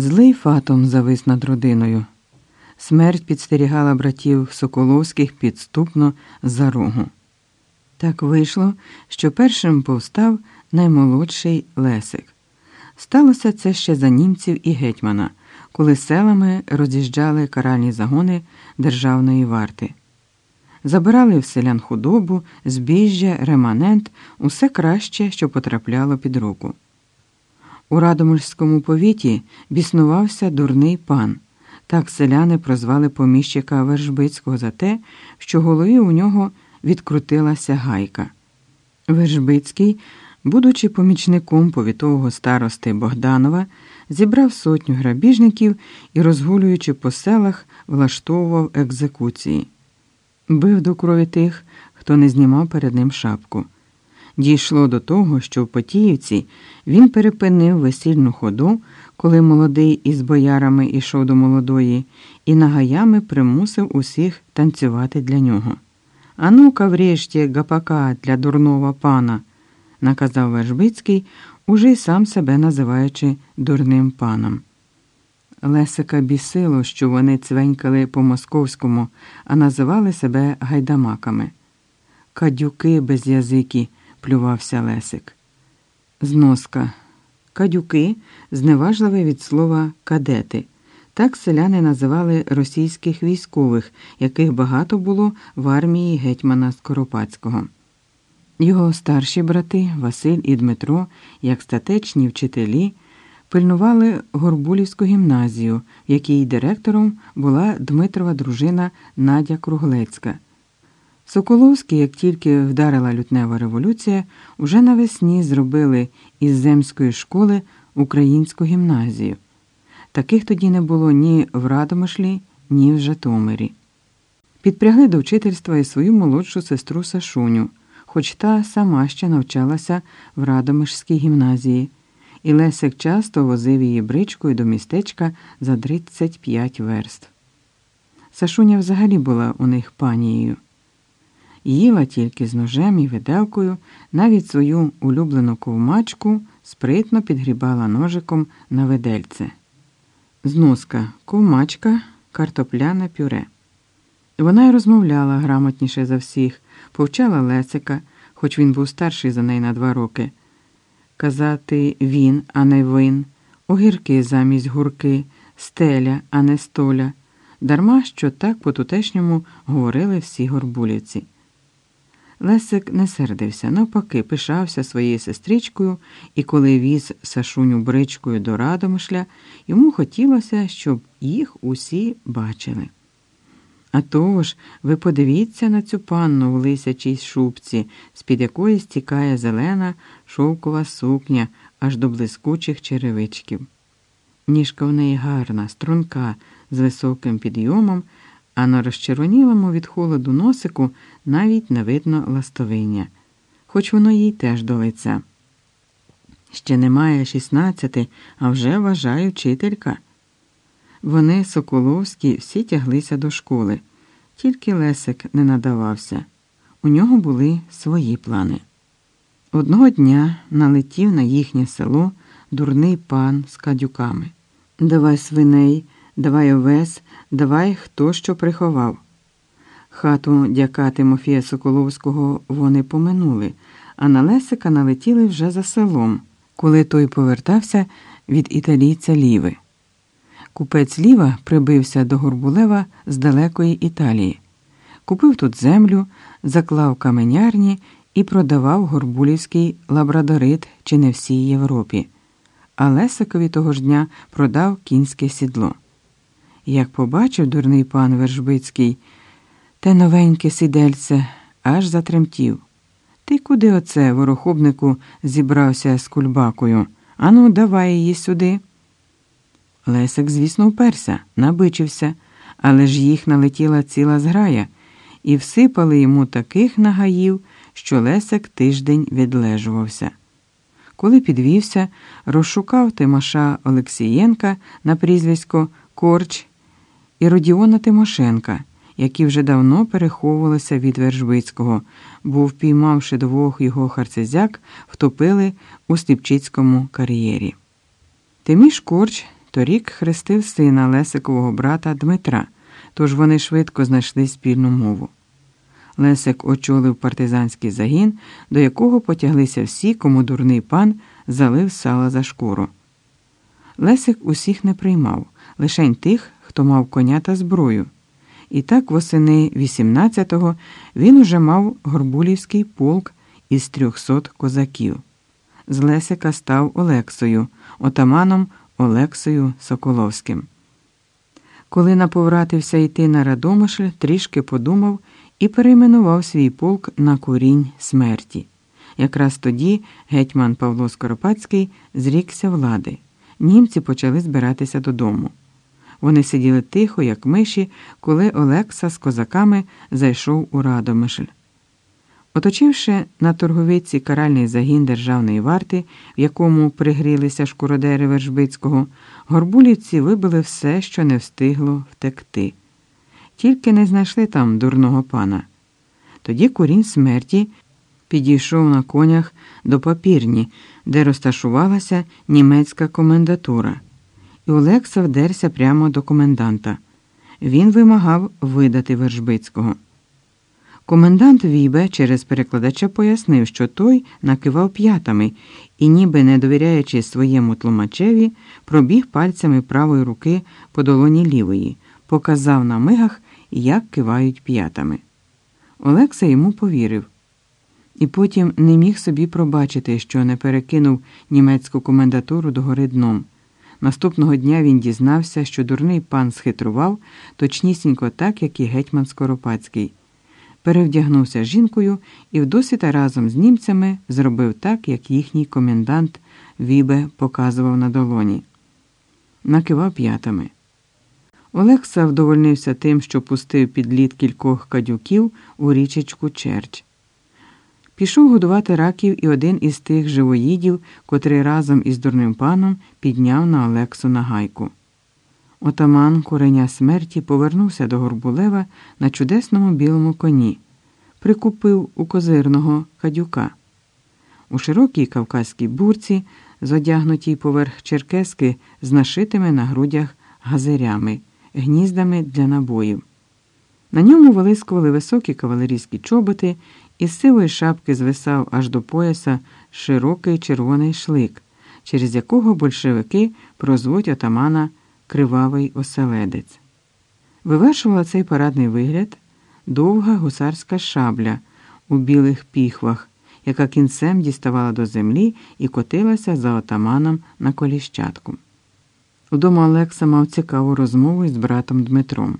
Злий фатом завис над родиною. Смерть підстерігала братів Соколовських підступно за рогу. Так вийшло, що першим повстав наймолодший Лесик. Сталося це ще за німців і гетьмана, коли селами роз'їжджали каральні загони державної варти. Забирали в селян худобу, збіжжя, реманент, усе краще, що потрапляло під руку. У Радомирському повіті біснувався дурний пан. Так селяни прозвали поміщика Вершбицького за те, що голові у нього відкрутилася гайка. Вершбицький, будучи помічником повітового старости Богданова, зібрав сотню грабіжників і, розгулюючи по селах, влаштовував екзекуції. Бив до крові тих, хто не знімав перед ним шапку. Дійшло до того, що в Потіївці він перепинив весільну ходу, коли молодий із боярами йшов до молодої, і нагаями примусив усіх танцювати для нього. А ну-ка, врешті, гапака для дурного пана, наказав Вершбицький, уже й сам себе називаючи дурним паном. Лесика бісило, що вони цвенькали по московському, а називали себе гайдамаками. Кадюки без язики, плювався Лесик. Зноска. Кадюки зневажливе від слова кадети. Так селяни називали російських військових, яких багато було в армії гетьмана Скоропадського. Його старші брати Василь і Дмитро, як статечні вчителі, пильнували Горбулівську гімназію, в якій директором була Дмитрова дружина Надя Круглецька. Соколовський, як тільки вдарила лютнева революція, уже навесні зробили із земської школи українську гімназію. Таких тоді не було ні в Радомишлі, ні в Житомирі. Підпрягли до вчительства і свою молодшу сестру Сашуню, хоч та сама ще навчалася в Радомишській гімназії, і Лесик часто возив її бричкою до містечка за 35 верст. Сашуня взагалі була у них панією. Їла тільки з ножем і виделкою, навіть свою улюблену ковмачку спритно підгрібала ножиком на видельце. Зноска ковмачка, картопляне пюре. Вона й розмовляла грамотніше за всіх, повчала Лесика, хоч він був старший за неї на два роки. Казати він, а не вин, огірки замість гурки, стеля, а не столя, дарма що так по тутешньому говорили всі горбулівці. Лесик не сердився, навпаки, пишався своєю сестричкою, і коли віз Сашуню бричкою до Радомишля, йому хотілося, щоб їх усі бачили. А тож, ви подивіться на цю панну в лисячій шубці, з-під якої стікає зелена шовкова сукня аж до блискучих черевичків. Ніжка в неї гарна, струнка, з високим підйомом а на розчервонілому від холоду носику навіть не видно ластовиння, хоч воно їй теж до лиця. Ще немає шістнадцяти, а вже вважаю вчителька. Вони, Соколовські, всі тяглися до школи, тільки Лесик не надавався. У нього були свої плани. Одного дня налетів на їхнє село дурний пан з кадюками. Давай свиней, давай овес, давай хто що приховав. Хату дяка Тимофія Соколовського вони поминули, а на Лесика налетіли вже за селом, коли той повертався від італійця Ліви. Купець Ліва прибився до Горбулева з далекої Італії, купив тут землю, заклав каменярні і продавав горбулівський лабрадорит чи не всій Європі, а Лесикові того ж дня продав кінське сідло. Як побачив дурний пан Вершбицький, те новеньке сідельце аж затремтів. Ти куди оце, ворохобнику, зібрався з кульбакою? Ану, давай її сюди. Лесик, звісно, вперся, набичився, але ж їх налетіла ціла зграя, і всипали йому таких нагаїв, що Лесик тиждень відлежувався. Коли підвівся, розшукав Тимоша Олексієнка на прізвисько Корч і Родіона Тимошенка, які вже давно переховувалися від Вержбицького, бо, впіймавши двох його харцезяк, втопили у Сліпчицькому кар'єрі. Тиміш Корч торік хрестив сина Лесикового брата Дмитра, тож вони швидко знайшли спільну мову. Лесик очолив партизанський загін, до якого потяглися всі, кому дурний пан залив сала за шкуру. Лесик усіх не приймав, лишень тих, хто мав коня та зброю. І так восени 18-го він уже мав Горбулівський полк із трьохсот козаків. З Лесика став Олексою, отаманом Олексою Соколовським. Коли наповратився йти на Радомишль, трішки подумав і перейменував свій полк на курінь смерті. Якраз тоді гетьман Павло Скоропадський зрікся влади. Німці почали збиратися додому. Вони сиділи тихо, як миші, коли Олекса з козаками зайшов у Радомишль. Оточивши на торговиці каральний загін державної варти, в якому пригрілися шкуродери Вершбицького, горбулівці вибили все, що не встигло втекти. Тільки не знайшли там дурного пана. Тоді курінь смерті підійшов на конях до папірні, де розташувалася німецька комендатура, і Олекса вдерся прямо до коменданта. Він вимагав видати Вершбицького. Комендант Вібе через перекладача пояснив, що той накивав п'ятами і, ніби не довіряючи своєму тлумачеві, пробіг пальцями правої руки по долоні лівої, показав на мигах, як кивають п'ятами. Олекса йому повірив. І потім не міг собі пробачити, що не перекинув німецьку комендатуру до гори дном. Наступного дня він дізнався, що дурний пан схитрував точнісінько так, як і гетьман Скоропадський. Перевдягнувся жінкою і вдосвіта разом з німцями зробив так, як їхній комендант Вібе показував на долоні. Накивав п'ятами. Олекса вдовольнився тим, що пустив під лід кількох кадюків у річечку Черч. Пішов годувати раків і один із тих живоїдів, котрий разом із дурним паном підняв на Олексу нагайку. Отаман куреня смерті повернувся до Горбулева на чудесному білому коні, прикупив у козирного кадюка. У широкій кавказькій бурці, зодягнутій поверх черкески з нашитими на грудях газирями, гніздами для набоїв. На ньому вилискували високі кавалерійські чоботи, і з сивої шапки звисав аж до пояса широкий червоний шлик, через якого большевики прозвуть отамана кривавий оселедець. Вивершувала цей парадний вигляд довга гусарська шабля у білих піхвах, яка кінцем діставала до землі і котилася за отаманом на коліщатку. Удома Олекса мав цікаву розмову із братом Дмитром.